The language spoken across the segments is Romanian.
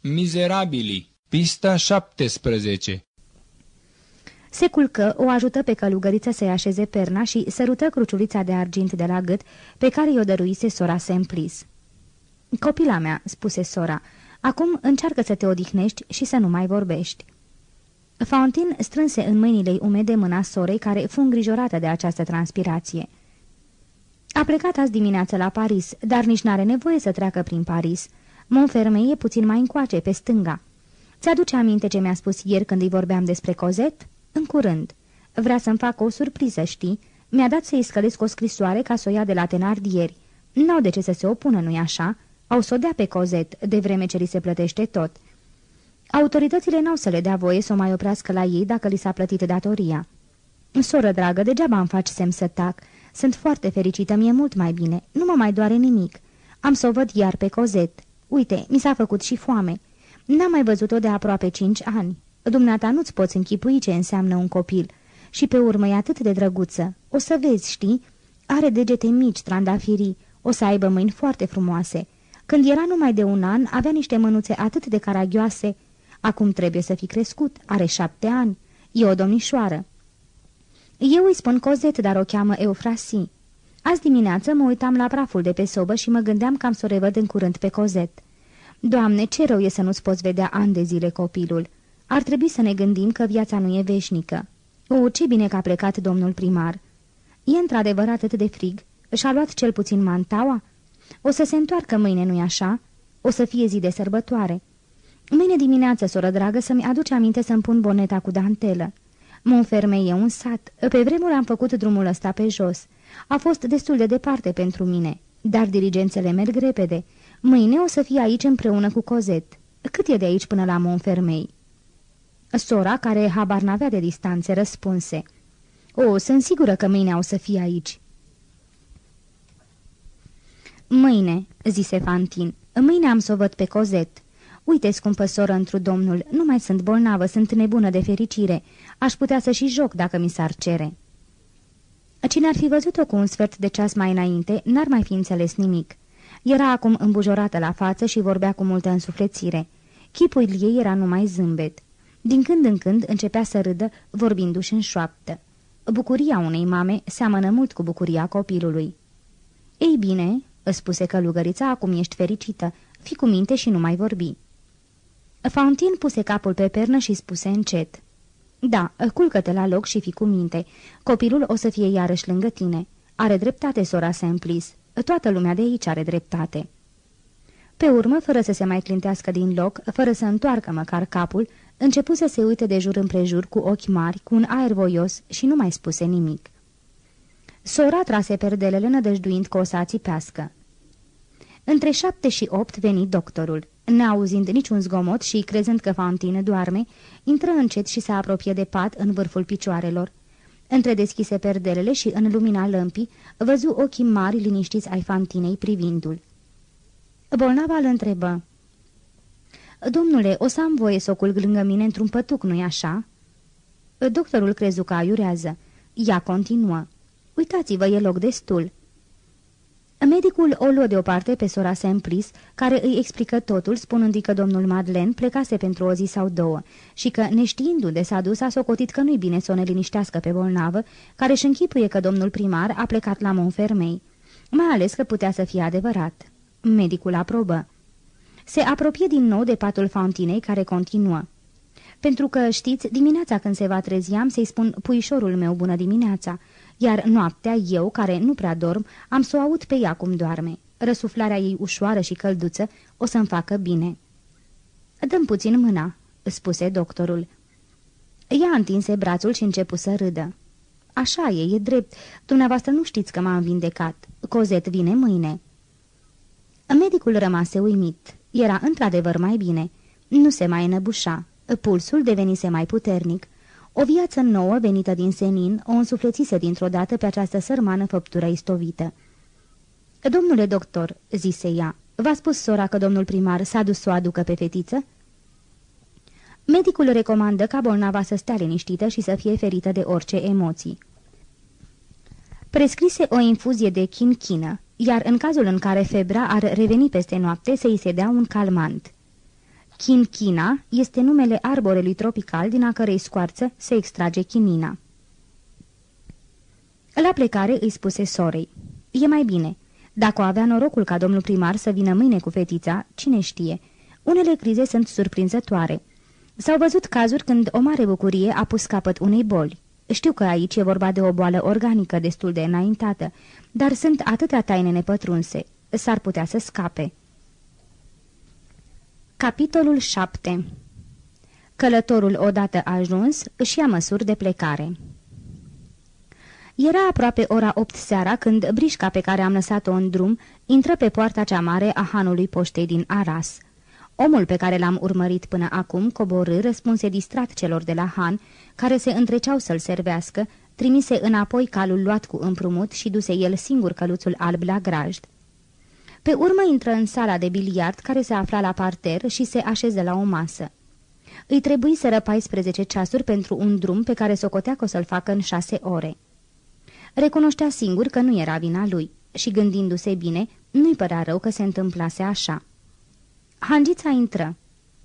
Mizerabili, pista 17 Se culcă, o ajută pe călugăriță să-i așeze perna și sărută cruciulița de argint de la gât pe care i-o dăruise sora Semplis. Copila mea," spuse sora, acum încearcă să te odihnești și să nu mai vorbești." Fountain strânse în mâinile umede mâna sorei care fu îngrijorată de această transpirație. A plecat azi dimineață la Paris, dar nici n-are nevoie să treacă prin Paris. Montfermeil e puțin mai încoace, pe stânga. Ți-aduce aminte ce mi-a spus ieri când îi vorbeam despre Cozet? În curând. Vrea să-mi facă o surpriză, știi? Mi-a dat să-i scălesc o scrisoare ca să o ia de la Tenardieri. N-au de ce să se opună, nu-i așa? Au să o dea pe Cozet, de vreme ce li se plătește tot. Autoritățile n-au să le dea voie să o mai oprească la ei dacă li s-a plătit datoria. Soră dragă, degeaba îmi faci semn să tac. Sunt foarte fericită, mi-e mult mai bine. Nu mă mai doare nimic. Am să o văd iar pe Cozet. Uite, mi s-a făcut și foame. N-am mai văzut-o de aproape cinci ani. Dumneata nu-ți poți închipui ce înseamnă un copil. Și pe urmă e atât de drăguță. O să vezi, știi? Are degete mici, trandafirii. O să aibă mâini foarte frumoase. Când era numai de un an, avea niște mânuțe atât de caragioase. Acum trebuie să fi crescut. Are șapte ani. E o domnișoară. Eu îi spun Cozet, dar o cheamă Eufrasie. Azi dimineață mă uitam la praful de pe sobă și mă gândeam că am să o revăd în curând pe Cozet. Doamne, ce rău e să nu-ți poți vedea ani de zile copilul. Ar trebui să ne gândim că viața nu e veșnică. O, ce bine că a plecat domnul primar. E într-adevăr atât de frig. Și-a luat cel puțin mantaua? O să se întoarcă mâine, nu-i așa? O să fie zi de sărbătoare. Mâine dimineață, soră dragă, să-mi aduce aminte să-mi pun boneta cu dantelă. Montfermeil e un sat. Pe vremuri am făcut drumul ăsta pe jos. A fost destul de departe pentru mine, dar diligențele merg repede. Mâine o să fie aici împreună cu Cozet. Cât e de aici până la Montfermeil? Sora, care habar n-avea de distanțe, răspunse. O, sunt sigură că mâine o să fie aici." Mâine," zise Fantin, mâine am să o văd pe Cozet." Uite, scumpă soră, întru domnul, nu mai sunt bolnavă, sunt nebună de fericire. Aș putea să și joc dacă mi s-ar cere." Cine ar fi văzut-o cu un sfert de ceas mai înainte, n-ar mai fi înțeles nimic. Era acum îmbujorată la față și vorbea cu multă însuflețire. Chipul ei era numai zâmbet. Din când în când începea să râdă, vorbindu-și în șoaptă. Bucuria unei mame seamănă mult cu bucuria copilului. Ei bine," spuse călugărița, acum ești fericită. Fi cu minte și nu mai vorbi." Fountain puse capul pe pernă și spuse încet. Da, culcă-te la loc și fi cu minte. Copilul o să fie iarăși lângă tine. Are dreptate, sora Semplis. Toată lumea de aici are dreptate." Pe urmă, fără să se mai clintească din loc, fără să întoarcă măcar capul, începu să se uite de jur împrejur cu ochi mari, cu un aer voios și nu mai spuse nimic. Sora trase perdelele nădăjduind că o să ațipească. Între șapte și opt veni doctorul. Neauzind niciun zgomot și crezând că Fantine doarme, intră încet și se apropie de pat în vârful picioarelor. Între deschise perdelele și în lumina lămpii, văzu ochii mari liniștiți ai Fantinei privindu-l. Bolnava îl întrebă. Domnule, o să am voie să o culg lângă mine într-un pătuc, nu-i așa?" Doctorul crezu că aiurează. Ea continuă. Uitați-vă, e loc destul." Medicul o luă deoparte pe sora Semplis, care îi explică totul, spunându-i că domnul Madeleine plecase pentru o zi sau două și că, neștiindu de s-a dus, a socotit că nu-i bine să o neliniștească pe bolnavă, care își închipuie că domnul primar a plecat la Montfermei, mai ales că putea să fie adevărat. Medicul aprobă. Se apropie din nou de patul Fantinei, care continuă. Pentru că, știți, dimineața când se va trezi am să-i spun puișorul meu bună dimineața, iar noaptea eu, care nu prea dorm, am să o aud pe ea cum doarme. Răsuflarea ei ușoară și călduță o să-mi facă bine. Dăm puțin mâna," spuse doctorul. Ea întinse brațul și începu să râdă. Așa e, e drept. Dumneavoastră nu știți că m-am vindecat. Cozet vine mâine." Medicul rămase uimit. Era într-adevăr mai bine. Nu se mai înăbușa. Pulsul devenise mai puternic. O viață nouă venită din senin o însuflețise dintr-o dată pe această sărmană făptură istovită. Domnule doctor," zise ea, v-a spus sora că domnul primar s-a dus să o aducă pe fetiță?" Medicul recomandă ca bolnava să stea liniștită și să fie ferită de orice emoții. Prescrise o infuzie de chinchină, iar în cazul în care febra ar reveni peste noapte să-i se dea un calmant. Chinchina este numele arborelui tropical din a cărei scoarță se extrage chinina. La plecare îi spuse sorei, e mai bine. Dacă o avea norocul ca domnul primar să vină mâine cu fetița, cine știe. Unele crize sunt surprinzătoare. S-au văzut cazuri când o mare bucurie a pus capăt unei boli. Știu că aici e vorba de o boală organică destul de înaintată, dar sunt atâtea taine nepătrunse. S-ar putea să scape. Capitolul 7 Călătorul odată ajuns își ia măsuri de plecare. Era aproape ora 8 seara când brișca pe care am lăsat-o în drum intră pe poarta cea mare a hanului poștei din Aras. Omul pe care l-am urmărit până acum coborâ răspunse distrat celor de la Han, care se întreceau să-l servească, trimise înapoi calul luat cu împrumut și duse el singur căluțul alb la grajd. Pe urmă intră în sala de biliard care se afla la parter și se așeză la o masă. Îi trebuie să 14 ceasuri pentru un drum pe care socotea că o să-l facă în șase ore. Recunoștea singur că nu era vina lui și gândindu-se bine, nu-i părea rău că se întâmplase așa. Hangița intră.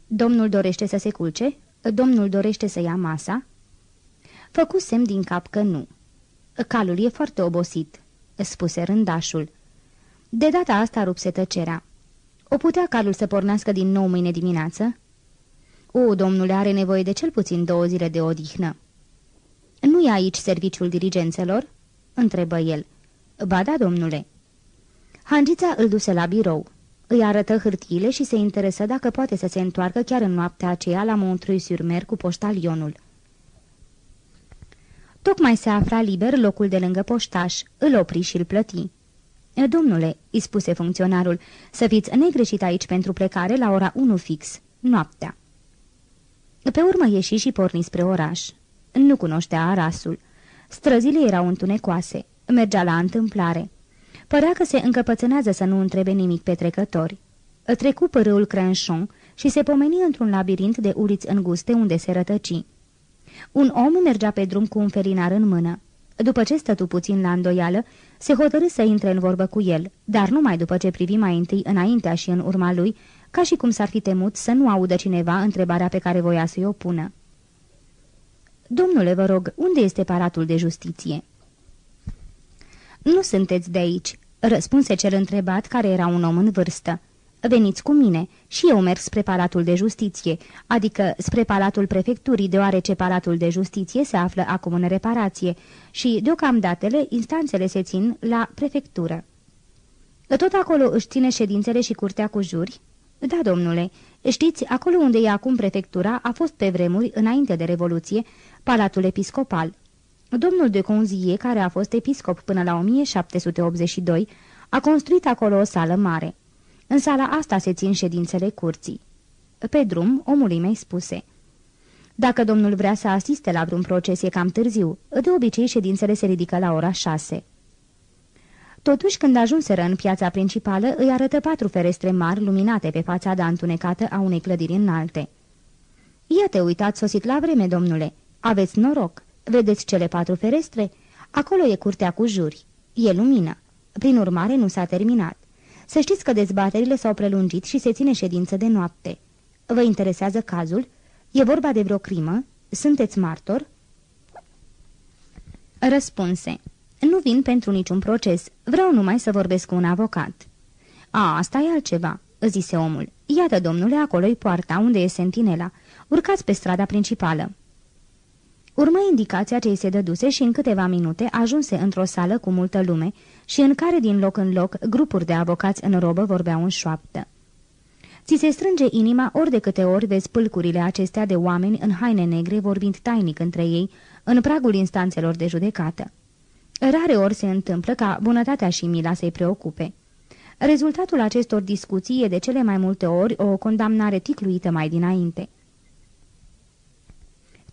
Domnul dorește să se culce? Domnul dorește să ia masa? Făcu semn din cap că nu. Calul e foarte obosit, spuse rândașul. De data asta rupse tăcerea. O putea calul să pornească din nou mâine dimineață? O, domnule, are nevoie de cel puțin două zile de odihnă. Nu e aici serviciul dirigențelor?" întrebă el. Ba da, domnule." Hangița îl duse la birou. Îi arătă hârtiile și se interesă dacă poate să se întoarcă chiar în noaptea aceea la Montreuil-sur-Mer cu poștalionul. Tocmai se afla liber locul de lângă poștaș, îl opri și îl plăti. Domnule," îi spuse funcționarul, să fiți negreșit aici pentru plecare la ora 1 fix, noaptea." Pe urmă ieși și porni spre oraș. Nu cunoștea Arasul. Străzile erau întunecoase. Mergea la întâmplare. Părea că se încăpățânează să nu întrebe nimic pe trecători. Trecu părâul Crenchon și se pomeni într-un labirint de uliți înguste unde se rătăci. Un om mergea pe drum cu un felinar în mână. După ce stătu puțin la îndoială, se hotărâ să intre în vorbă cu el, dar numai după ce privi mai întâi înaintea și în urma lui, ca și cum s-ar fi temut să nu audă cineva întrebarea pe care voia să-i o pună. Domnule, vă rog, unde este paratul de justiție?" Nu sunteți de aici," răspunse cel întrebat, care era un om în vârstă. Veniți cu mine și eu merg spre Palatul de Justiție, adică spre Palatul Prefecturii, deoarece Palatul de Justiție se află acum în reparație și, deocamdatele, instanțele se țin la prefectură. Tot acolo își ține ședințele și curtea cu juri?" Da, domnule. Știți, acolo unde e acum prefectura a fost pe vremuri, înainte de Revoluție, Palatul Episcopal. Domnul de Conzie, care a fost episcop până la 1782, a construit acolo o sală mare. În sala asta se țin ședințele curții. Pe drum, omului meu spuse... Dacă domnul vrea să asiste la vreun proces, e cam târziu. De obicei, ședințele se ridică la ora șase. Totuși, când ajunseră în piața principală, îi arătă patru ferestre mari luminate pe fațada întunecată a unei clădiri înalte. Iată, uitați, sosit la vreme, domnule. Aveți noroc. Vedeți cele patru ferestre? Acolo e curtea cu juri. E lumină. Prin urmare, nu s-a terminat. Să știți că dezbaterile s-au prelungit și se ține ședință de noapte. Vă interesează cazul? E vorba de vreo crimă? Sunteți martor?" Răspunse. Nu vin pentru niciun proces. Vreau numai să vorbesc cu un avocat." A, asta e altceva," zise omul. Iată, domnule, acolo-i poarta unde e sentinela. Urcați pe strada principală." Urmă indicația ce îi se dăduse și în câteva minute ajunse într-o sală cu multă lume și în care din loc în loc grupuri de avocați în robă vorbeau în șoaptă. Ți se strânge inima ori de câte ori vezi pâlcurile acestea de oameni în haine negre vorbind tainic între ei în pragul instanțelor de judecată. Rare ori se întâmplă ca bunătatea și mila să-i preocupe. Rezultatul acestor discuții e de cele mai multe ori o condamnare ticluită mai dinainte.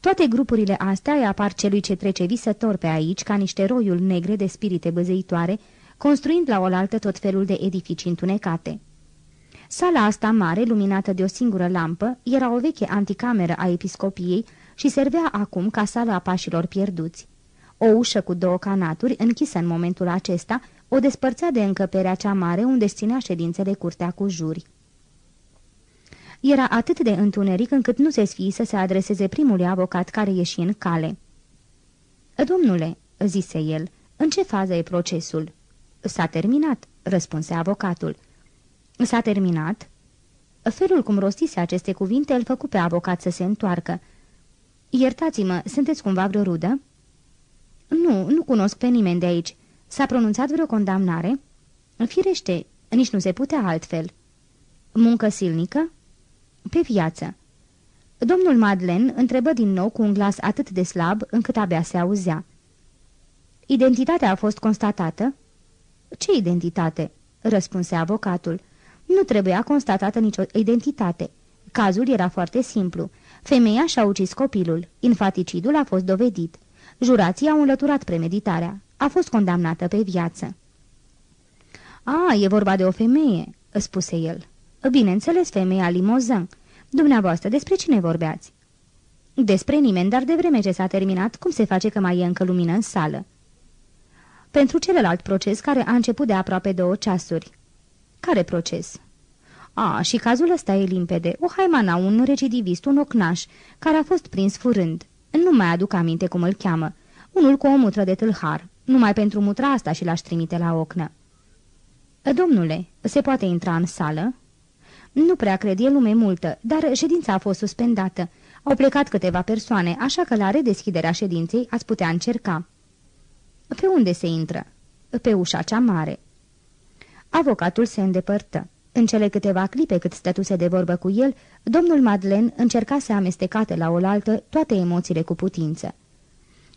Toate grupurile astea îi apar celui ce trece visător pe aici ca niște roiul negre de spirite băzăitoare, construind la oaltă tot felul de edificii întunecate. Sala asta mare, luminată de o singură lampă, era o veche anticameră a episcopiei și servea acum ca sala a pașilor pierduți. O ușă cu două canaturi, închisă în momentul acesta, o despărțea de încăperea cea mare unde ținea ședințele curtea cu juri. Era atât de întuneric încât nu se sfii să se adreseze primului avocat care ieși în cale. Domnule," zise el, în ce fază e procesul?" S-a terminat," răspunse avocatul. S-a terminat?" Felul cum rostise aceste cuvinte îl făcu pe avocat să se întoarcă. Iertați-mă, sunteți cumva vreo rudă?" Nu, nu cunosc pe nimeni de aici. S-a pronunțat vreo condamnare?" Firește, nici nu se putea altfel." Muncă silnică?" Pe viață." Domnul Madlen întrebă din nou cu un glas atât de slab încât abia se auzea. Identitatea a fost constatată?" Ce identitate?" răspunse avocatul. Nu trebuia constatată nicio identitate. Cazul era foarte simplu. Femeia și-a ucis copilul. Infaticidul a fost dovedit. Jurații au înlăturat premeditarea. A fost condamnată pe viață. A, e vorba de o femeie," spuse el. Bineînțeles, femeia Limozan. Dumneavoastră, despre cine vorbeați?" Despre nimeni, dar de vreme ce s-a terminat, cum se face că mai e încă lumină în sală?" Pentru celălalt proces care a început de aproape două ceasuri." Care proces?" A, și cazul ăsta e limpede. O haimana, un recidivist, un ocnaș, care a fost prins furând. Nu mai aduc aminte cum îl cheamă. Unul cu o mutră de tâlhar. Numai pentru mutra asta și l-aș trimite la ocnă." Domnule, se poate intra în sală?" Nu prea cred, e lume multă, dar ședința a fost suspendată. Au plecat câteva persoane, așa că la redeschiderea ședinței ați putea încerca." Pe unde se intră?" Pe ușa cea mare." Avocatul se îndepărtă. În cele câteva clipe cât stătuse de vorbă cu el, domnul Madlen încerca să amestecate la oaltă toate emoțiile cu putință.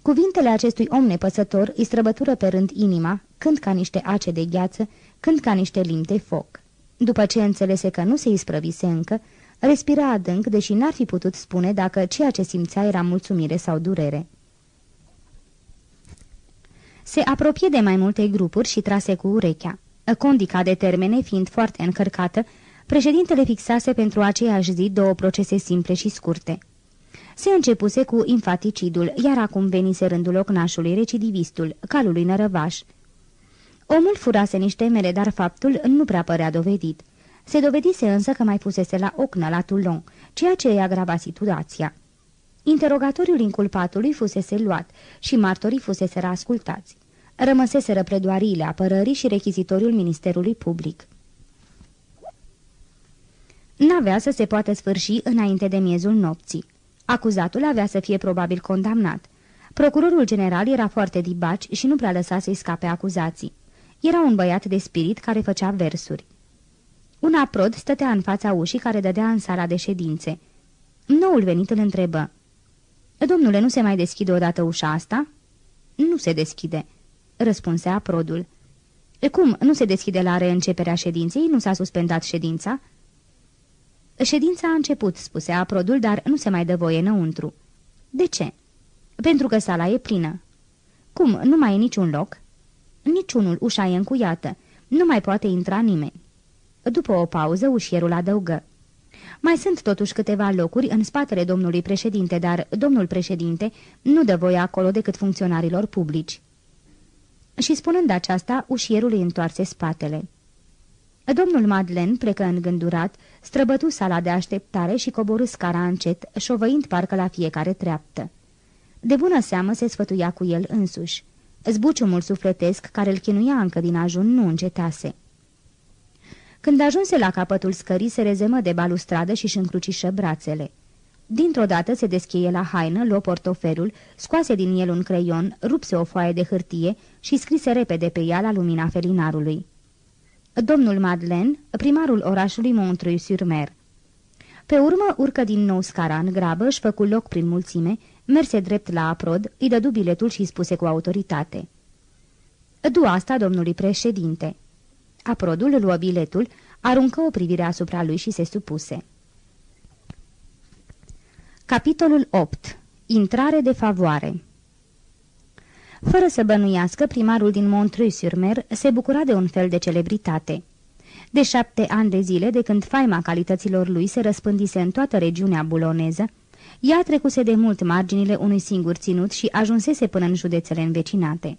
Cuvintele acestui om nepăsător îi străbătură pe rând inima, când ca niște ace de gheață, când ca niște limbi de foc. După ce înțelese că nu se isprăvise încă, respira adânc, deși n-ar fi putut spune dacă ceea ce simțea era mulțumire sau durere. Se apropie de mai multe grupuri și trase cu urechea. Condica de termene fiind foarte încărcată, președintele fixase pentru aceeași zi două procese simple și scurte. Se începuse cu infaticidul, iar acum venise rândul ocnașului, recidivistul, calului nărăvaș. Omul furase niște mere, dar faptul nu prea părea dovedit. Se dovedise însă că mai fusese la ocnă la Toulon, ceea ce îi agrava situația. Interogatoriul inculpatului fusese luat și martorii fusese ascultați. Rămăseseră predoariile apărării și rechizitoriul Ministerului Public. N-avea să se poată sfârși înainte de miezul nopții. Acuzatul avea să fie probabil condamnat. Procurorul general era foarte dibaci și nu prea lăsa să-i scape acuzații. Era un băiat de spirit care făcea versuri. Un aprod stătea în fața ușii care dădea în sala de ședințe. Noul venit îl întrebă. Domnule, nu se mai deschide odată ușa asta?" Nu se deschide," răspunse aprodul. Cum, nu se deschide la reînceperea ședinței? Nu s-a suspendat ședința?" Ședința a început," spuse aprodul, dar nu se mai dă voie înăuntru." De ce?" Pentru că sala e plină." Cum, nu mai e niciun loc?" Niciunul, ușa e încuiată. Nu mai poate intra nimeni." După o pauză, ușierul adăugă. Mai sunt totuși câteva locuri în spatele domnului președinte, dar domnul președinte nu dă voie acolo decât funcționarilor publici. Și spunând aceasta, ușierul îi întoarse spatele. Domnul Madlen plecă îngândurat, străbătu sala de așteptare și coborâ scara încet, șovăind parcă la fiecare treaptă. De bună seamă se sfătuia cu el însuși. Zbuciumul sufletesc care îl chinuia încă din ajun nu încetase. Când ajunse la capătul scării, se rezemă de balustradă și-și încrucișă brațele. Dintr-o dată se descheie la haină, luă portofelul, scoase din el un creion, rupse o foaie de hârtie și scrise repede pe ea la lumina felinarului. Domnul Madeleine, primarul orașului Montreuil-sur-Mer. Pe urmă urcă din nou scara în grabă, își făcu loc prin mulțime, merse drept la aprod, îi dădu biletul și spuse cu autoritate. Du asta domnului președinte." Aprodul luă biletul, aruncă o privire asupra lui și se supuse. Capitolul 8. Intrare de favoare Fără să bănuiască, primarul din Montreuil-sur-Mer se bucura de un fel de celebritate. De șapte ani de zile, de când faima calităților lui se răspândise în toată regiunea buloneză, ea trecuse de mult marginile unui singur ținut și ajunsese până în județele învecinate.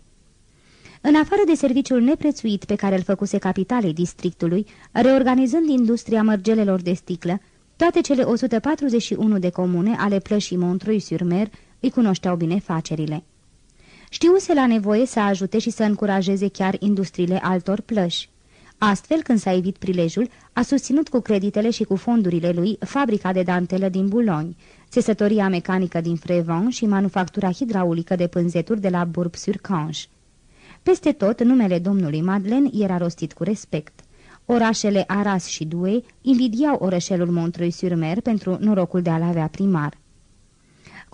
În afară de serviciul neprețuit pe care îl făcuse capitalei districtului, reorganizând industria mărgelelor de sticlă, Toate cele 141 de comune ale plășii Montreuil-sur-Mer îi cunoșteau bine facerile. Știuse la nevoie să ajute și să încurajeze chiar industriile altor plăși. Astfel, când s-a evit prilejul, a susținut cu creditele și cu fondurile lui fabrica de dantelă din Boulogne, țesătoria mecanică din Frevent și manufactura hidraulică de pânzeturi de la Bourg-sur-Canche. Peste tot, numele domnului Madeleine era rostit cu respect. Orașele Arras și Douai invidiau orășelul Montreuil-sur-Mer pentru norocul de a-l avea primar.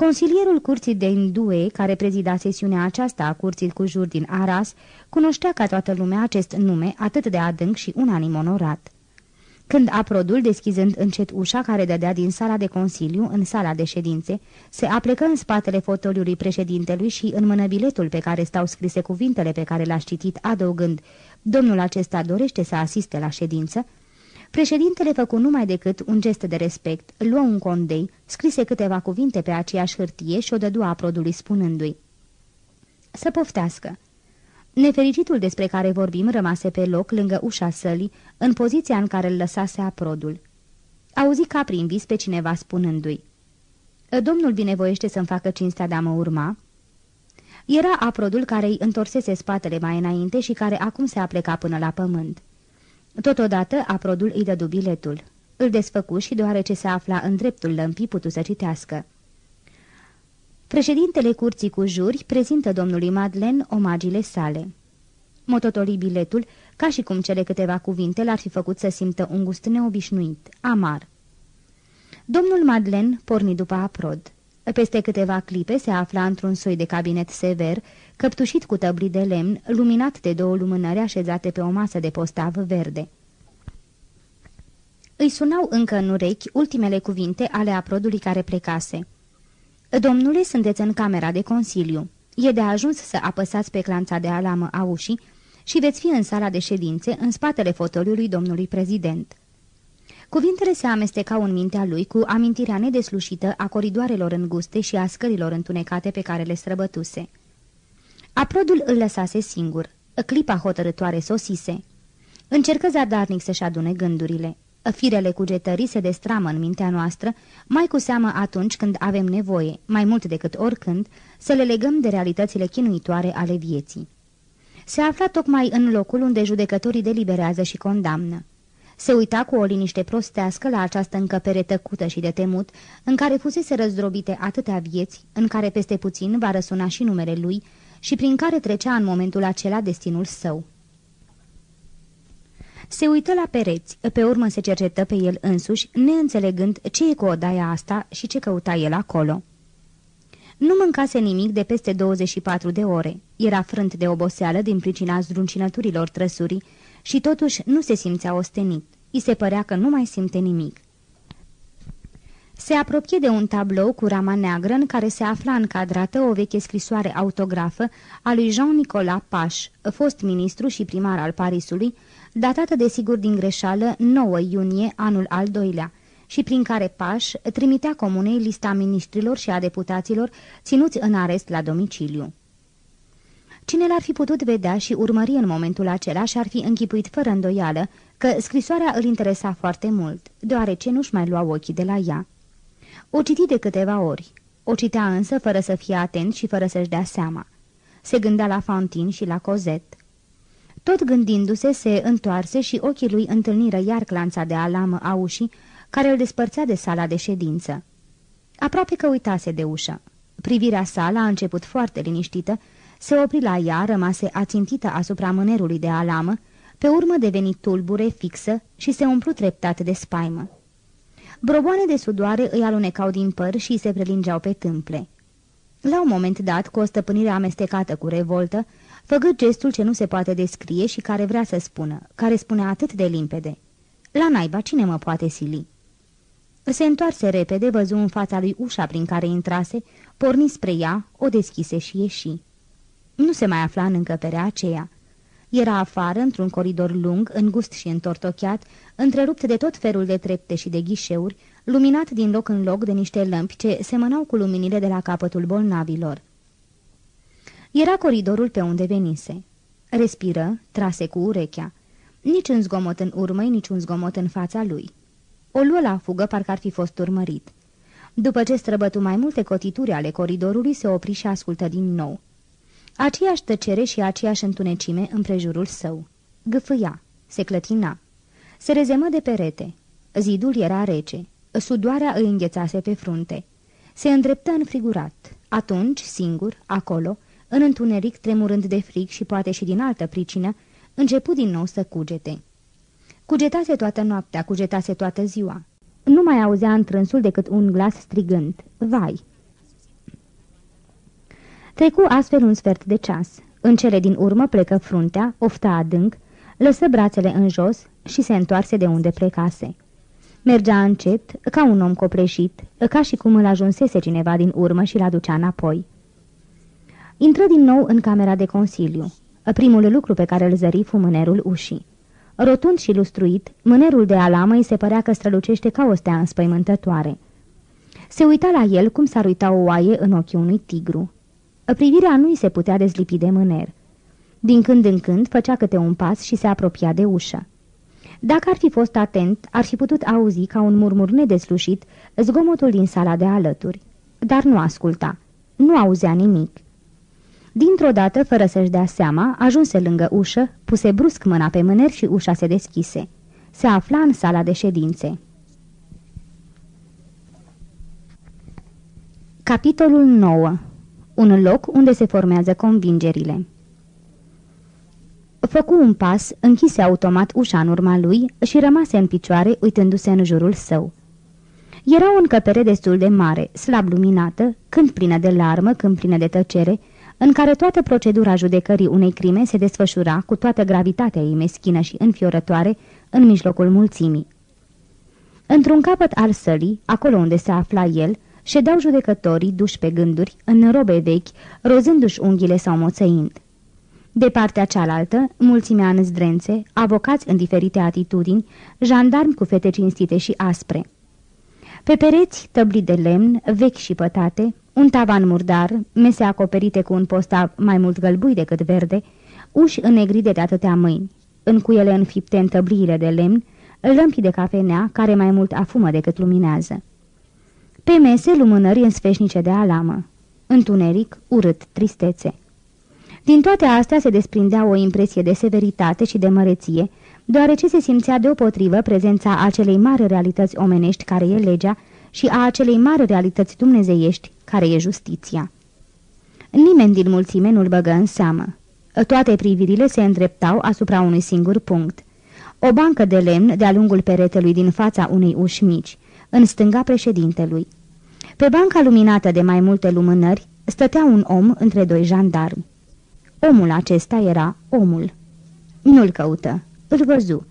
Consilierul curții de Indue, care prezida sesiunea aceasta a curții cu jur din Aras, cunoștea ca toată lumea acest nume atât de adânc și unanim onorat. Când aprodul, deschizând încet ușa care dădea din sala de consiliu în sala de ședințe, se aplecă în spatele fotoliului președintelui și în mână biletul pe care stau scrise cuvintele pe care l-aș citit, adăugând, domnul acesta dorește să asiste la ședință, Președintele făcu numai decât un gest de respect, luă un condei, scrise câteva cuvinte pe aceeași hârtie și o dădu aprodului spunându-i. Să poftească. Nefericitul despre care vorbim rămase pe loc lângă ușa sălii, în poziția în care îl lăsase aprodul. Auzi ca prin vis pe cineva spunându-i. Domnul binevoiește să-mi facă cinstea de a mă urma?" Era aprodul care îi întorsese spatele mai înainte și care acum se apleca până la pământ. Totodată, aprodul îi dădu biletul. Îl desfăcu și, deoarece se afla în dreptul lămpii, putu să citească. Președintele curții cu juri prezintă domnului Madlen omagiile sale. Mototoli biletul, ca și cum cele câteva cuvinte l-ar fi făcut să simtă un gust neobișnuit, amar. Domnul Madlen porni după aprod. Peste câteva clipe se afla într-un soi de cabinet sever, căptușit cu tăbli de lemn, luminat de două lumânări așezate pe o masă de postav verde. Îi sunau încă în urechi ultimele cuvinte ale aprodului care plecase. Domnule, sunteți în camera de consiliu. E de ajuns să apăsați pe clanța de alamă a ușii și veți fi în sala de ședințe, în spatele fotoliului domnului prezident. Cuvintele se amestecau în mintea lui cu amintirea nedeslușită a coridoarelor înguste și a scărilor întunecate pe care le străbătuse. Aprodul îl lăsase singur. Clipa hotărătoare sosise. Încercă zadarnic să-și adune gândurile. Firele cugetării se destramă în mintea noastră, mai cu seamă atunci când avem nevoie, mai mult decât oricând, să le legăm de realitățile chinuitoare ale vieții. Se afla tocmai în locul unde judecătorii deliberează și condamnă. Se uita cu o liniște prostească la această încăpere tăcută și de temut, în care fusese răzdrobite atâtea vieți, în care peste puțin va răsuna și numele lui, și prin care trecea în momentul acela destinul său. Se uită la pereți, pe urmă se cercetă pe el însuși, neînțelegând ce e cu odaia asta și ce căuta el acolo. Nu mâncase nimic de peste 24 de ore. Era frânt de oboseală din pricina zdruncinăturilor trăsurii și totuși nu se simțea ostenit. I se părea că nu mai simte nimic. Se apropie de un tablou cu rama neagră în care se afla încadrată o veche scrisoare autografă a lui Jean-Nicolas Paș, fost ministru și primar al Parisului, datată de sigur din greșeală 9 iunie anul al doilea, și prin care Paș trimitea comunei lista ministrilor și a deputaților ținuți în arest la domiciliu. Cine l-ar fi putut vedea și urmări în momentul acela și-ar fi închipuit fără îndoială că scrisoarea îl interesa foarte mult, deoarece nu-și mai lua ochii de la ea. O citi de câteva ori. O citea însă fără să fie atent și fără să-și dea seama. Se gândea la Fantin și la Cozet. Tot gândindu-se, se întoarse și ochii lui întâlniră iar clanța de alamă a ușii, care îl despărțea de sala de ședință. Aproape că uitase de ușă. Privirea sala a început foarte liniștită, se opri la ea, rămase ațintită asupra mânerului de alamă, pe urmă deveni tulbure, fixă și se umplu treptat de spaimă. Broboane de sudoare îi alunecau din păr și se prelingeau pe tâmple. La un moment dat, cu o stăpânire amestecată cu revoltă, făgât gestul ce nu se poate descrie și care vrea să spună, care spune atât de limpede. La naiba, cine mă poate sili? Se întoarse repede, văzu în fața lui ușa prin care intrase, porni spre ea, o deschise și ieși. Nu se mai afla în încăperea aceea. Era afară, într-un coridor lung, îngust și întortocheat, întrerupt de tot felul de trepte și de ghișeuri, luminat din loc în loc de niște lămpi ce semănau cu luminile de la capătul bolnavilor. Era coridorul pe unde venise. Respiră, trase cu urechea. Nici un zgomot în urmă, nici un zgomot în fața lui. O luă la fugă, parcă ar fi fost urmărit. După ce străbătu mai multe cotituri ale coridorului, se opri și ascultă din nou. Aceeași tăcere și aceeași întunecime împrejurul său. Gâfâia, se clătina. Se rezemă de perete. Zidul era rece. Sudoarea îi înghețase pe frunte. Se îndreptă înfrigurat. Atunci, singur, acolo, în întuneric, tremurând de frig și poate și din altă pricină, început din nou să cugete. Cugetase toată noaptea, cugetase toată ziua. Nu mai auzea întrânsul decât un glas strigând, Vai! Trecu astfel un sfert de ceas. În cele din urmă plecă fruntea, ofta adânc, lăsă brațele în jos și se întoarse de unde plecase. Mergea încet, ca un om copleșit, ca și cum îl ajunsese cineva din urmă și l-aducea înapoi. Intră din nou în camera de consiliu. Primul lucru pe care îl zări fu mânerul ușii. Rotund și lustruit, mânerul de alamă îi se părea că strălucește ca o stea înspăimântătoare. Se uita la el cum s-ar uita o oaie în ochii unui tigru. Privirea nu îi se putea dezlipi de mâner. Din când în când făcea câte un pas și se apropia de ușă. Dacă ar fi fost atent, ar fi putut auzi ca un murmur nedeslușit zgomotul din sala de alături. Dar nu asculta. Nu auzea nimic. Dintr-o dată, fără să-și dea seama, ajunse lângă ușă, puse brusc mâna pe mâner și ușa se deschise. Se afla în sala de ședințe. Capitolul 9 Un loc unde se formează convingerile Făcu un pas, închise automat ușa în urma lui și rămase în picioare, uitându-se în jurul său. Era o încăpere destul de mare, slab luminată, când plină de larmă, când plină de tăcere, în care toată procedura judecării unei crime se desfășura cu toată gravitatea ei meschină și înfiorătoare în mijlocul mulțimii. Într-un capăt al sălii, acolo unde se afla el, ședeau judecătorii duși pe gânduri, în robe vechi, rozându-și unghiile sau moțăind. De partea cealaltă, mulțimea în zdrențe, avocați în diferite atitudini, jandarmi cu fete cinstite și aspre. Pe pereți, tăbli de lemn, vechi și pătate, un tavan murdar, mese acoperite cu un postav mai mult gălbui decât verde, uși înnegrite de atâtea mâini, în cuiele înfipte în tăbliile de lemn, lămpi de cafenea, care mai mult afumă decât luminează. Pe mese lumânări însfeșnice de alamă. Întuneric, urât, tristețe. Din toate astea se desprindea o impresie de severitate și de măreție, deoarece se simțea deopotrivă prezența acelei mari realități omenești care e legea și a acelei mari realități dumnezeiești care e justiția. Nimeni din mulțime nu-l băgă în seamă. Toate privirile se îndreptau asupra unui singur punct. O bancă de lemn de-a lungul peretelui din fața unei uși mici, în stânga președintelui. Pe banca luminată de mai multe lumânări stătea un om între doi jandarmi. Omul acesta era omul. Nu-l căută. Îl văzu.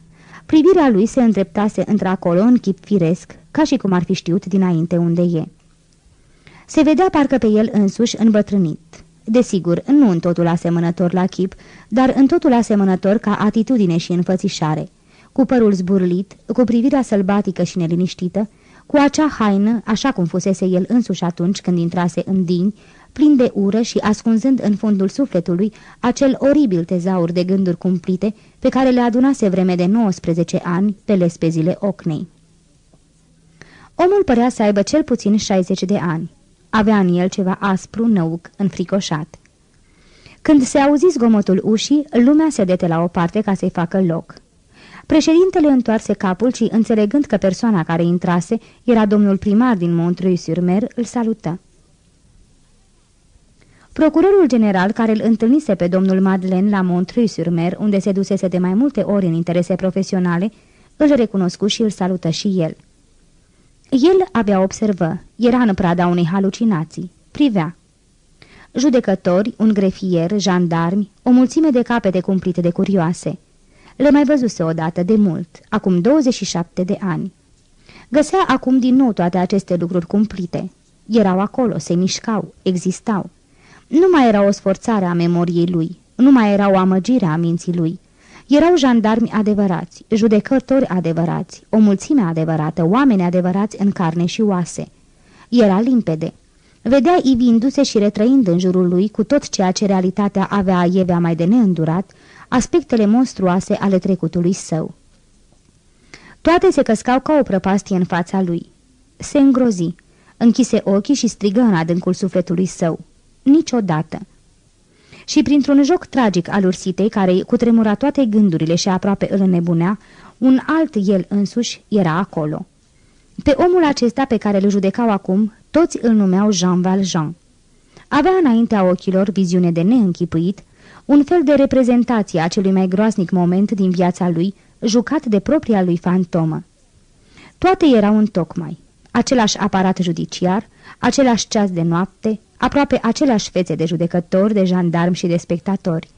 Privirea lui se îndreptase într-acolo în chip firesc, ca și cum ar fi știut dinainte unde e. Se vedea parcă pe el însuși îmbătrânit. Desigur, nu în totul asemănător la chip, dar în totul asemănător ca atitudine și înfățișare. Cu părul zburlit, cu privirea sălbatică și neliniștită, cu acea haină, așa cum fusese el însuși atunci când intrase în dini, plin de ură și ascunzând în fundul sufletului acel oribil tezaur de gânduri cumplite pe care le adunase vreme de 19 ani pe lespezile ocnei. Omul părea să aibă cel puțin 60 de ani. Avea în el ceva aspru, năuc, înfricoșat. Când se auzi zgomotul ușii, lumea se dete la o parte ca să-i facă loc. Președintele întoarse capul și, înțelegând că persoana care intrase era domnul primar din Montreuil-sur-Mer, îl salută. Procurorul general, care îl întâlnise pe domnul Madeleine la Montreuil-sur-Mer, unde se dusese de mai multe ori în interese profesionale, îl recunoscu și îl salută și el. El abia observă, era în prada unei halucinații, privea. Judecători, un grefier, jandarmi, o mulțime de capete cumplite de curioase. Le mai văzuse odată de mult, acum 27 de ani. Găsea acum din nou toate aceste lucruri cumplite. Erau acolo, se mișcau, existau. Nu mai era o sforțare a memoriei lui, nu mai era o amăgire a minții lui. Erau jandarmi adevărați, judecători adevărați, o mulțime adevărată, oameni adevărați în carne și oase. Era limpede. Vedea ivindu-se și retrăind în jurul lui cu tot ceea ce realitatea avea Ievea mai de neîndurat, aspectele monstruoase ale trecutului său. Toate se căscau ca o prăpastie în fața lui. Se îngrozi, închise ochii și strigă în adâncul sufletului său. Niciodată! Și printr-un joc tragic al ursitei, care îi cutremura toate gândurile și aproape îl înnebunea, un alt el însuși era acolo. Pe omul acesta pe care îl judecau acum, toți îl numeau Jean Valjean. Avea înaintea ochilor viziune de neînchipuit, un fel de reprezentație a celui mai groaznic moment din viața lui, jucat de propria lui fantomă. Toate erau în tocmai. Același aparat judiciar, același ceas de noapte, aproape aceleași fețe de judecători, de jandarmi și de spectatori.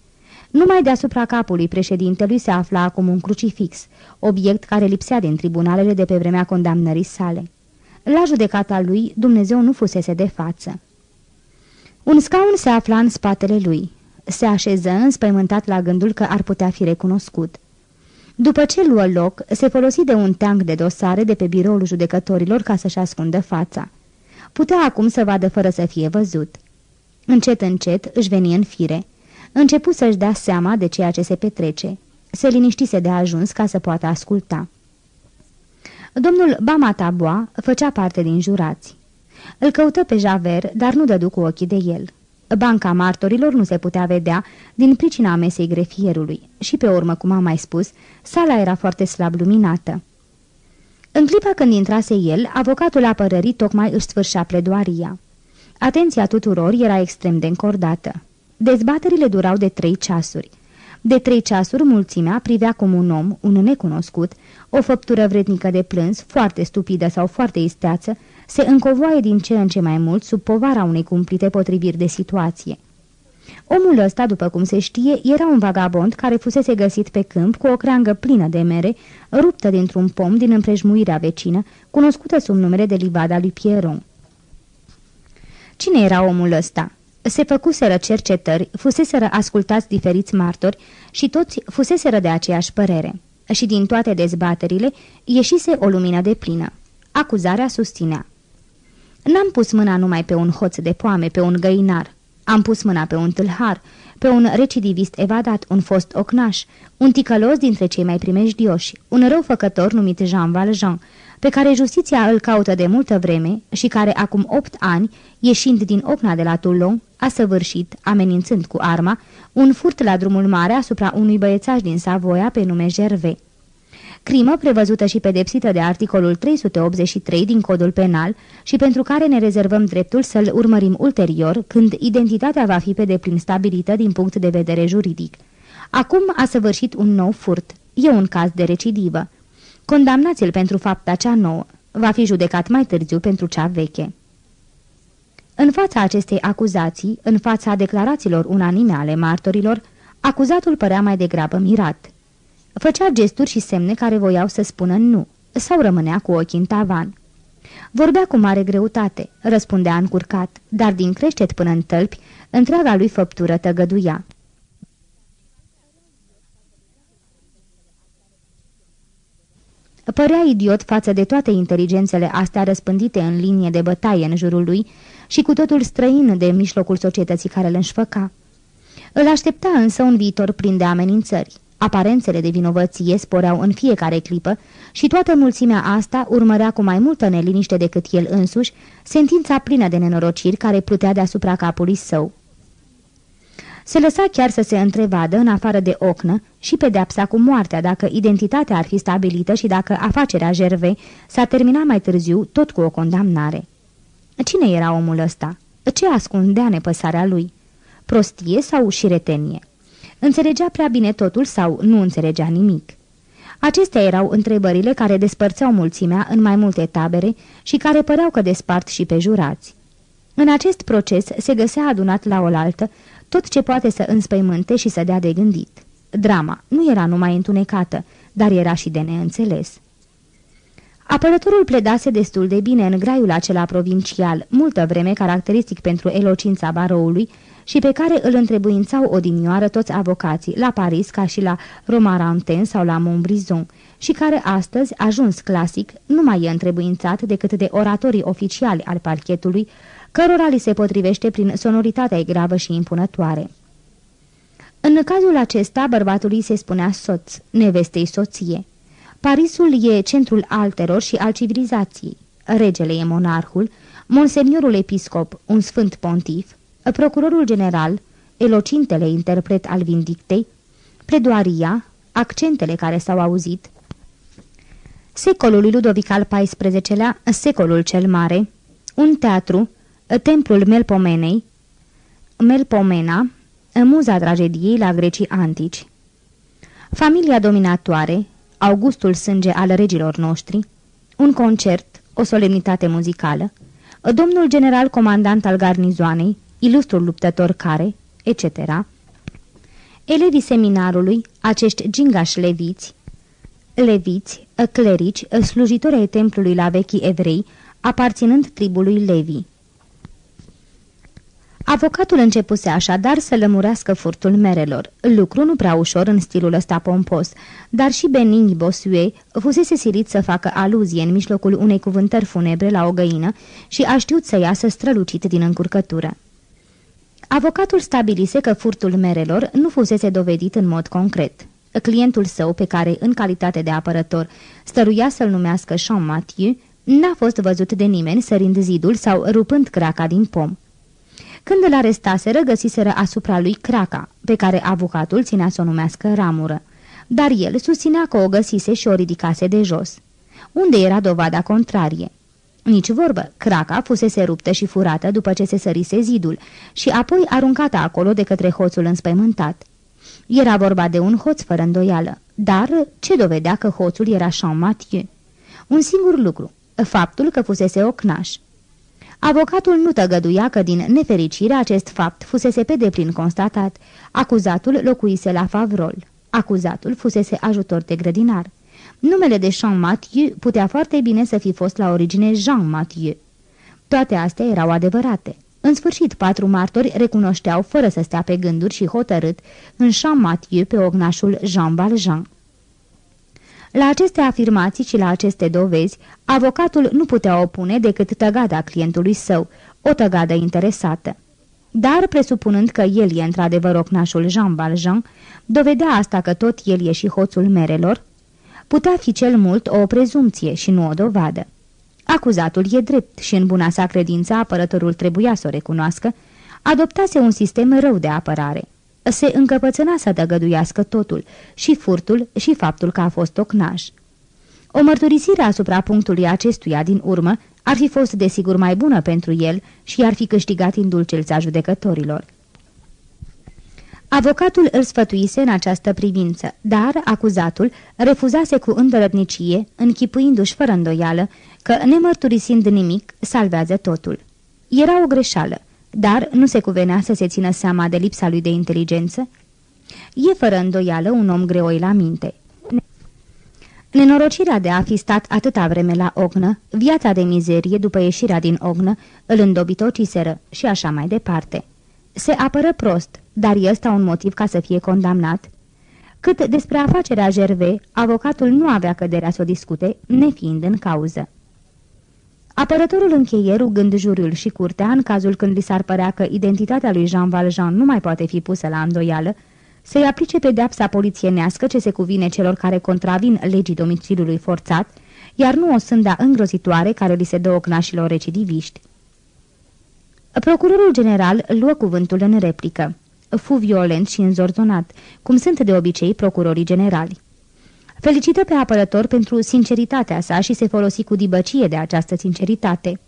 Numai deasupra capului președintelui se afla acum un crucifix, obiect care lipsea din tribunalele de pe vremea condamnării sale. La judecata lui, Dumnezeu nu fusese de față. Un scaun se afla în spatele lui. Se așeză înspăimântat la gândul că ar putea fi recunoscut. După ce luă loc, se folosi de un teanc de dosare de pe biroul judecătorilor ca să-și ascundă fața. Putea acum să vadă fără să fie văzut. Încet, încet își veni în fire. Începu să-și dea seama de ceea ce se petrece. Se liniștise de ajuns ca să poată asculta. Domnul Bamataboa făcea parte din jurați. Îl căută pe Javert, dar nu dădu cu ochii de el. Banca martorilor nu se putea vedea din pricina mesei grefierului și, pe urmă, cum am mai spus, sala era foarte slab luminată. În clipa când intrase el, avocatul apărării tocmai își sfârșea pledoaria. Atenția tuturor era extrem de încordată. Dezbaterile durau de trei ceasuri. De trei ceasuri, mulțimea privea cum un om, un necunoscut, o făptură vrednică de plâns, foarte stupidă sau foarte isteață, se încovoaie din ce în ce mai mult sub povara unei cumplite potriviri de situație. Omul ăsta, după cum se știe, era un vagabond care fusese găsit pe câmp cu o creangă plină de mere, ruptă dintr-un pom din împrejmuirea vecină, cunoscută sub numele de Livada lui Pieron. Cine era omul ăsta? Se făcuseră cercetări, fuseseră ascultați diferiți martori și toți fuseseră de aceeași părere. Și din toate dezbaterile ieșise o lumină de plină. Acuzarea susținea. N-am pus mâna numai pe un hoț de poame, pe un găinar. Am pus mâna pe un tâlhar, pe un recidivist evadat, un fost ocnaș, un ticălos dintre cei mai primejdioși, un răufăcător numit Jean Valjean, pe care justiția îl caută de multă vreme și care acum opt ani, ieșind din ocna de la Toulon, a săvârșit, amenințând cu arma, un furt la drumul mare asupra unui băiețaș din Savoia pe nume Gervais crimă prevăzută și pedepsită de articolul 383 din Codul Penal și pentru care ne rezervăm dreptul să-l urmărim ulterior, când identitatea va fi pe deplin stabilită din punct de vedere juridic. Acum a săvârșit un nou furt. E un caz de recidivă. Condamnați-l pentru fapta cea nouă. Va fi judecat mai târziu pentru cea veche. În fața acestei acuzații, în fața declarațiilor unanime ale martorilor, acuzatul părea mai degrabă mirat. Făcea gesturi și semne care voiau să spună nu, sau rămânea cu ochii în tavan. Vorbea cu mare greutate, răspundea încurcat, dar din creștet până în tălpi, întreaga lui făptură tăgăduia. Părea idiot față de toate inteligențele astea răspândite în linie de bătaie în jurul lui și cu totul străin de mișlocul societății care îl înșfăca. Îl aștepta însă un viitor plin de amenințări. Aparențele de vinovăție sporeau în fiecare clipă și toată mulțimea asta urmărea cu mai multă neliniște decât el însuși sentința plină de nenorociri care plutea deasupra capului său. Se lăsa chiar să se întrevadă în afară de ocnă și pedeapsa cu moartea dacă identitatea ar fi stabilită și dacă afacerea Gervei s-a terminat mai târziu tot cu o condamnare. Cine era omul ăsta? Ce ascundea nepăsarea lui? Prostie sau șiretenie? Înțelegea prea bine totul sau nu înțelegea nimic? Acestea erau întrebările care despărțeau mulțimea în mai multe tabere și care păreau că despart și pe jurați. În acest proces se găsea adunat la oaltă tot ce poate să înspăimânte și să dea de gândit. Drama nu era numai întunecată, dar era și de neînțeles. Apărătorul pledase destul de bine în graiul acela provincial, multă vreme caracteristic pentru elocința baroului, și pe care îl întrebuințau odinioară toți avocații, la Paris ca și la Romarantin sau la Montbrison, și care astăzi, ajuns clasic, nu mai e întrebuințat decât de oratorii oficiali al parchetului, cărora li se potrivește prin sonoritatea gravă și impunătoare. În cazul acesta, bărbatului se spunea soț, nevestei soție. Parisul e centrul alteror și al civilizației. Regele e monarhul, monseniorul episcop, un sfânt pontif, procurorul general, elocintele interpret al vindictei, pledoaria, accentele care s-au auzit, secolul lui Ludovic al XIV-lea, secolul cel mare, un teatru, templul Melpomenei, Melpomena, muza tragediei la grecii antici. Familia dominatoare, Augustul sânge al regilor noștri, un concert, o solemnitate muzicală, domnul general comandant al garnizoanei, ilustrul luptător care, etc. Elevii seminarului, acești gingași leviți, leviți, clerici, slujitori ai templului la vechii evrei, aparținând tribului Levi. Avocatul începuse așadar să lămurească furtul merelor, lucru nu prea ușor în stilul ăsta pompos, dar și Benigni Bosue fusese silit să facă aluzie în mijlocul unei cuvântări funebre la o găină și a știut să iasă strălucit din încurcătură. Avocatul stabilise că furtul merelor nu fusese dovedit în mod concret. Clientul său, pe care, în calitate de apărător, stăruia să-l numească Jean Mathieu, n-a fost văzut de nimeni sărind zidul sau rupând craca din pom. Când îl arestaseră, găsiseră asupra lui craca, pe care avocatul ținea să o numească ramură. Dar el susținea că o găsise și o ridicase de jos. Unde era dovada contrarie? Nici vorbă, craca fusese ruptă și furată după ce se sărise zidul și apoi aruncată acolo de către hoțul înspăimântat. Era vorba de un hoț fără îndoială, dar ce dovedea că hoțul era Jean Mathieu? Un singur lucru, faptul că fusese ocnaș. Avocatul nu tăgăduia că din nefericire acest fapt fusese pe deplin constatat. Acuzatul locuise la Favrol. Acuzatul fusese ajutor de grădinar. Numele de Jean Mathieu putea foarte bine să fi fost la origine Jean Mathieu. Toate astea erau adevărate. În sfârșit, patru martori recunoșteau, fără să stea pe gânduri și hotărât, în Jean Mathieu pe ognașul Jean Valjean. La aceste afirmații și la aceste dovezi, avocatul nu putea opune decât tăgada clientului său, o tăgadă interesată. Dar, presupunând că el e într-adevăr ocnașul Jean Valjean, dovedea asta că tot el e și hoțul merelor, putea fi cel mult o prezumție și nu o dovadă. Acuzatul e drept și în buna sa credință apărătorul trebuia să o recunoască, adoptase un sistem rău de apărare. Se încăpățâna să dăgăduiască totul, și furtul și faptul că a fost ocnaș. O mărturisire asupra punctului acestuia din urmă ar fi fost desigur mai bună pentru el și ar fi câștigat indulcența judecătorilor. Avocatul îl sfătuise în această privință, dar acuzatul refuzase cu îndărătnicie, închipuindu-și fără îndoială, că, nemărturisind nimic, salvează totul. Era o greșeală, dar nu se cuvenea să se țină seama de lipsa lui de inteligență? E fără îndoială un om greoi la minte. Nenorocirea de a fi stat atâta vreme la ognă, viața de mizerie după ieșirea din ognă, îl îndobitociseră și așa mai departe. Se apără prost, dar este un motiv ca să fie condamnat. Cât despre afacerea Gerve, avocatul nu avea căderea să o discute, nefiind în cauză. Apărătorul încheie rugând juriul și curtea, în cazul când li s-ar părea că identitatea lui Jean Valjean nu mai poate fi pusă la îndoială, să-i aplice pedeapsa polițienească ce se cuvine celor care contravin legii domiciliului forțat, iar nu o sânda îngrozitoare care li se dă ocnașilor recidiviști. Procurorul general luă cuvântul în replică. Fu violent și înzorzonat, cum sunt de obicei procurorii generali. Felicită pe apărător pentru sinceritatea sa și se folosi cu dibăcie de această sinceritate.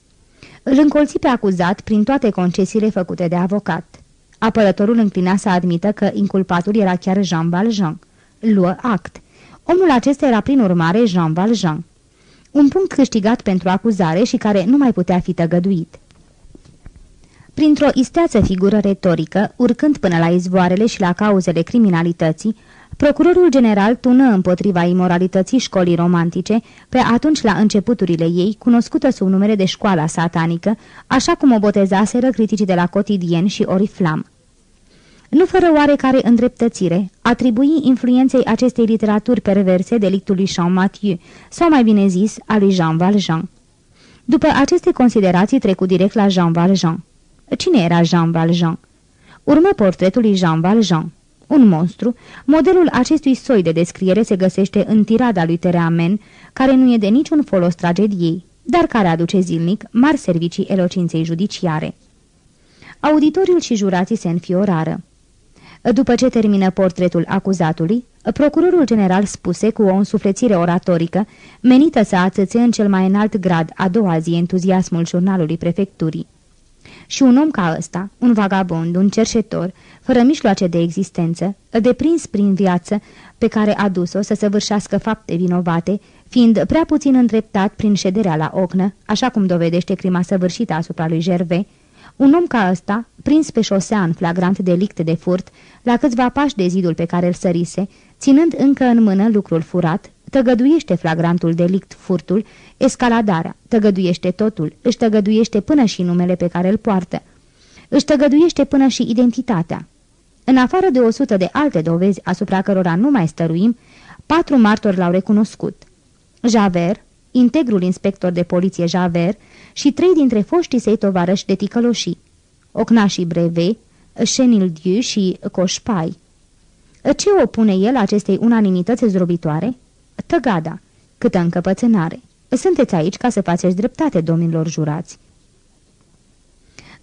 Îl încolți pe acuzat prin toate concesiile făcute de avocat. Apărătorul înclina să admită că inculpatul era chiar Jean Valjean. Luă act. Omul acesta era prin urmare Jean Valjean. Un punct câștigat pentru acuzare și care nu mai putea fi tăgăduit. Printr-o isteață figură retorică, urcând până la izvoarele și la cauzele criminalității, procurorul general tună împotriva imoralității școlii romantice, pe atunci la începuturile ei, cunoscută sub numere de școala satanică, așa cum o botezaseră criticii de la Cotidien și Oriflam. Nu fără oarecare îndreptățire, atribui influenței acestei literaturi perverse delictului Jean Mathieu, sau mai bine zis, a lui Jean Valjean. După aceste considerații trecu direct la Jean Valjean. Cine era Jean Valjean? Urmă portretul lui Jean Valjean. Un monstru, modelul acestui soi de descriere se găsește în tirada lui Tereamen, care nu e de niciun folos tragediei, dar care aduce zilnic mari servicii elocinței judiciare. Auditoriul și jurații se înfiorară. După ce termină portretul acuzatului, procurorul general spuse cu o însuflețire oratorică, menită să atâțe în cel mai înalt grad a doua zi entuziasmul jurnalului prefecturii. Și un om ca ăsta, un vagabond, un cerșetor, fără mijloace de existență, deprins prin viață, pe care a dus-o să săvârșească fapte vinovate, fiind prea puțin îndreptat prin șederea la ocnă, așa cum dovedește crima săvârșită asupra lui Gervais, un om ca ăsta, prins pe șosea în flagrant delict de furt, la câțiva pași de zidul pe care îl sărise, ținând încă în mână lucrul furat, tăgăduiește flagrantul delict furtul, escaladarea, tăgăduiește totul, își tăgăduiește până și numele pe care îl poartă, își tăgăduiește până și identitatea. În afară de o sută de alte dovezi asupra cărora nu mai stăruim, patru martori l-au recunoscut. Javert, integrul inspector de poliție Javert și trei dintre foștii săi tovarăși de ticăloșii, Ocnașii Breve, Chenildieu și Coșpai. Ce opune el acestei unanimități zdrobitoare? Tăgada, câtă încăpățânare. Sunteți aici ca să faceți dreptate, domnilor jurați.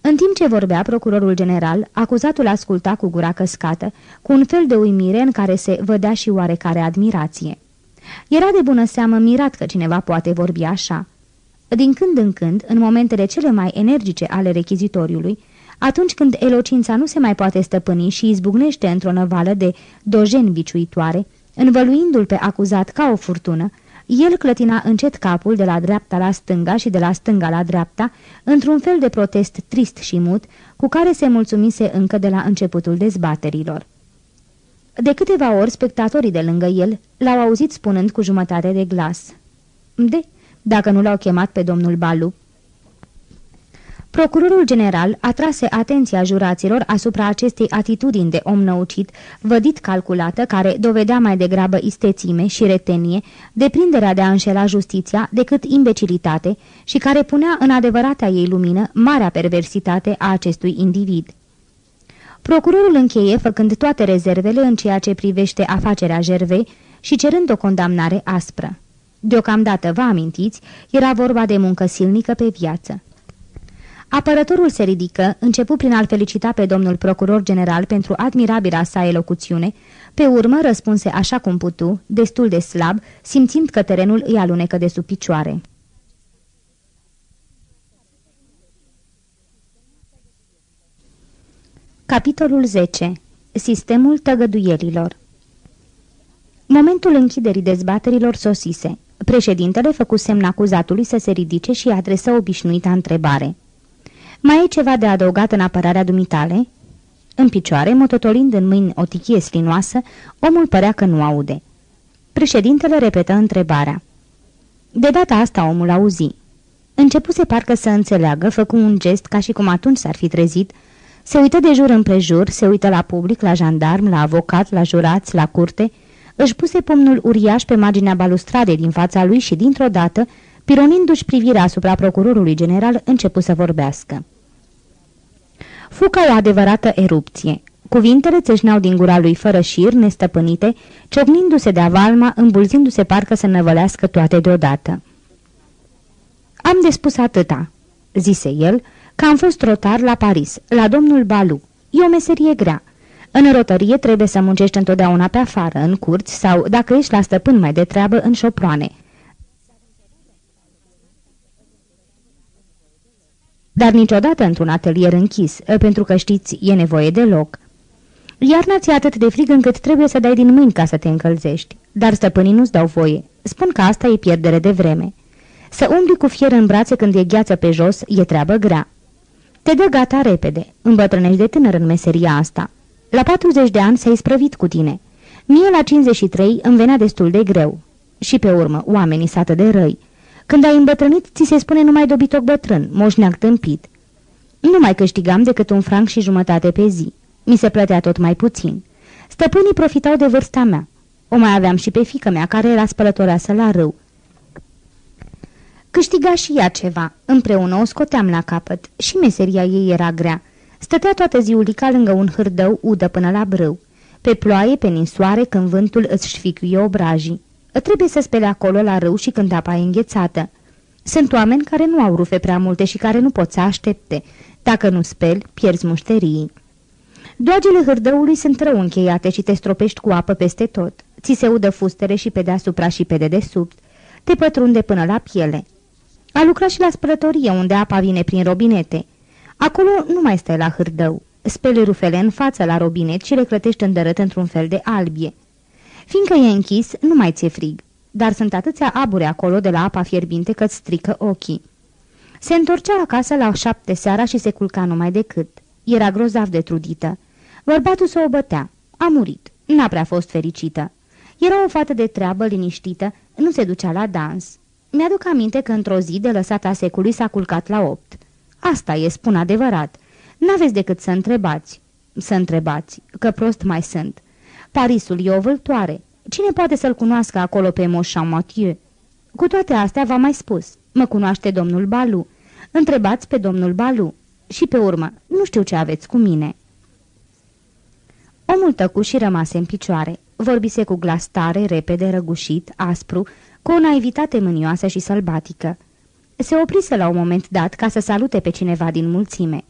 În timp ce vorbea procurorul general, acuzatul asculta cu gura căscată, cu un fel de uimire în care se vădea și oarecare admirație. Era de bună seamă mirat că cineva poate vorbi așa. Din când în când, în momentele cele mai energice ale rechizitoriului, atunci când elocința nu se mai poate stăpâni și izbucnește într-o năvală de dojeni biciuitoare, învăluindu-l pe acuzat ca o furtună, el clătina încet capul de la dreapta la stânga și de la stânga la dreapta, într-un fel de protest trist și mut, cu care se mulțumise încă de la începutul dezbaterilor. De câteva ori, spectatorii de lângă el l-au auzit spunând cu jumătate de glas. De, dacă nu l-au chemat pe domnul Balu, Procurorul general atrase atenția juraților asupra acestei atitudini de om năucit, vădit calculată, care dovedea mai degrabă istețime și retenie, deprinderea de a înșela justiția decât imbecilitate și care punea în adevărata ei lumină marea perversitate a acestui individ. Procurorul încheie făcând toate rezervele în ceea ce privește afacerea Gervei și cerând o condamnare aspră. Deocamdată, vă amintiți, era vorba de muncă silnică pe viață. Apărătorul se ridică, începu prin a-l felicita pe domnul procuror general pentru admirabila sa elocuțiune, pe urmă răspunse așa cum putu, destul de slab, simțind că terenul îi alunecă de sub picioare. Capitolul 10. Sistemul tăgăduielilor Momentul închiderii dezbaterilor sosise. Președintele făcu semn acuzatului să se ridice și adresă obișnuita întrebare. Mai e ceva de adăugat în apărarea dumitale?" În picioare, mototolind în mâini o tichie slinoasă, omul părea că nu aude. Președintele repetă întrebarea. De data asta omul auzi. Începuse parcă să înțeleagă, făcu un gest ca și cum atunci s-ar fi trezit, se uită de jur împrejur, se uită la public, la jandarm, la avocat, la jurați, la curte, își puse pumnul uriaș pe marginea balustradei din fața lui și, dintr-o dată, pironindu-și privirea asupra procurorului general, începu să vorbească. Fu ca o adevărată erupție. Cuvintele țâșneau din gura lui fără șir, nestăpânite, ciocnindu-se de avalma, îmbulzindu-se parcă să năvălească toate deodată. Am de spus atâta," zise el, că am fost rotar la Paris, la domnul Balu. E o meserie grea. În rotărie trebuie să muncești întotdeauna pe afară, în curți sau, dacă ești la stăpân mai de treabă, în șoproane. Dar niciodată într-un atelier închis, ă, pentru că știți, e nevoie de loc. Iarna ți atât de frig încât trebuie să dai din mâini ca să te încălzești, dar stăpânii nu-ți dau voie. Spun că asta e pierdere de vreme. Să umbli cu fier în brațe când e gheață pe jos e treabă grea. Te dă gata repede, îmbătrânești de tânăr în meseria asta. La 40 de ani s-ai sprăvit cu tine. Mie la 53 îmi venea destul de greu. Și pe urmă, oamenii sată de răi. Când ai îmbătrânit, ți se spune numai dobitoc bătrân, moșneac tâmpit. Nu mai câștigam decât un franc și jumătate pe zi. Mi se plătea tot mai puțin. Stăpânii profitau de vârsta mea. O mai aveam și pe fică mea, care era spălătoreasă la râu. Câștiga și ea ceva. Împreună o scoteam la capăt și meseria ei era grea. Stătea toată ziulica lângă un hârdău udă până la brâu. pe ploaie, pe ninsoare, când vântul îți șficuie obrajii. Trebuie să spele acolo la râu și când apa e înghețată. Sunt oameni care nu au rufe prea multe și care nu pot să aștepte. Dacă nu speli, pierzi mușterii. Doagele hârdăului sunt rău încheiate și te stropești cu apă peste tot. Ți se udă fustere și pe deasupra și pe dedesubt. Te pătrunde până la piele. A lucrat și la spălătorie, unde apa vine prin robinete. Acolo nu mai stai la hârdău. Speli rufele în față la robinet și le clătești îndărât într-un fel de albie. Fiindcă e închis, nu mai ți-e frig, dar sunt atâția abure acolo de la apa fierbinte că-ți strică ochii. Se întorcea acasă la șapte seara și se culca numai decât. Era grozav de trudită. Bărbatul s-o bătea. A murit. N-a prea fost fericită. Era o fată de treabă liniștită, nu se ducea la dans. Mi-aduc aminte că într-o zi de lăsata secului s-a culcat la opt. Asta e, spun adevărat. N-aveți decât să întrebați. Să întrebați, că prost mai sunt. Parisul e o vâltoare. Cine poate să-l cunoască acolo pe Moșan Mathieu? Cu toate astea v-am mai spus. Mă cunoaște domnul Balu. Întrebați pe domnul Balu. Și pe urmă, nu știu ce aveți cu mine. Omul tăcu și rămase în picioare. Vorbise cu glas tare, repede, răgușit, aspru, cu o naivitate mânioasă și sălbatică. Se oprise la un moment dat ca să salute pe cineva din mulțime.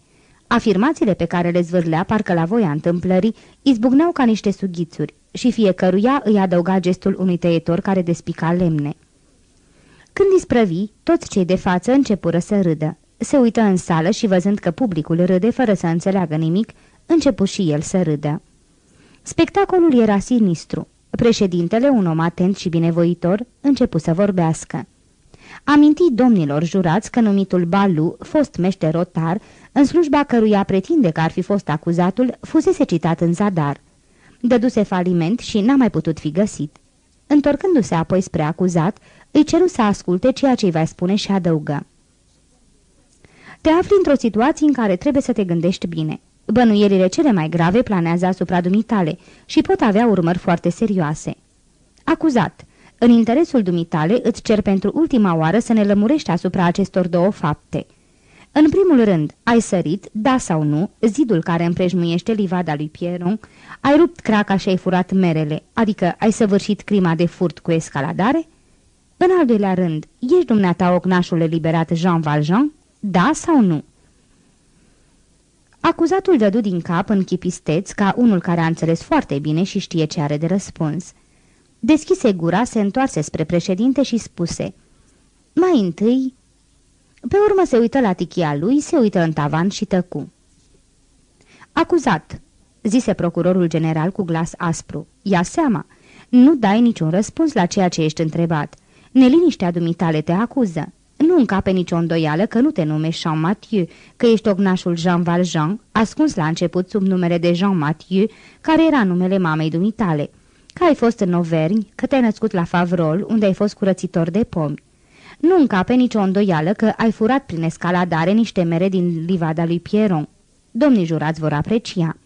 Afirmațiile pe care le zvârlea, parcă la voia întâmplării, izbucneau ca niște sughițuri și fiecăruia îi adăuga gestul unui tăietor care despica lemne. Când isprăvi, toți cei de față începură să râdă. Se uită în sală și văzând că publicul râde fără să înțeleagă nimic, începu și el să râdă. Spectacolul era sinistru. Președintele, un om atent și binevoitor, începu să vorbească. Aminti domnilor jurați că numitul Balu, fost mește rotar, în slujba căruia pretinde că ar fi fost acuzatul, fusese citat în zadar. Dăduse faliment și n-a mai putut fi găsit. Întorcându-se apoi spre acuzat, îi ceru să asculte ceea ce îi va spune și adăugă. Te afli într-o situație în care trebuie să te gândești bine. Bănuierile cele mai grave planează asupra dumitale și pot avea urmări foarte serioase. Acuzat, în interesul dumitale îți cer pentru ultima oară să ne lămurești asupra acestor două fapte. În primul rând, ai sărit, da sau nu, zidul care împrejmuiește livada lui Pierron, ai rupt craca și ai furat merele, adică ai săvârșit crima de furt cu escaladare? În al doilea rând, ești dumneata ognașul eliberat Jean Valjean? Da sau nu? Acuzatul dădu din cap în chipisteț ca unul care a înțeles foarte bine și știe ce are de răspuns. Deschise gura, se întoarse spre președinte și spuse Mai întâi... Pe urmă se uită la tichia lui, se uită în tavan și tăcu. Acuzat, zise procurorul general cu glas aspru, ia seama, nu dai niciun răspuns la ceea ce ești întrebat. Neliniștea dumitale te acuză. Nu încape nicio îndoială că nu te numești Jean Mathieu, că ești ognașul Jean Valjean, ascuns la început sub numele de Jean Mathieu, care era numele mamei dumitale. Că ai fost în Auvergne, că te-ai născut la Favrol, unde ai fost curățitor de pomi. Nu încape nicio îndoială că ai furat prin escaladare niște mere din livada lui Pierron. Domnii jurați vor aprecia.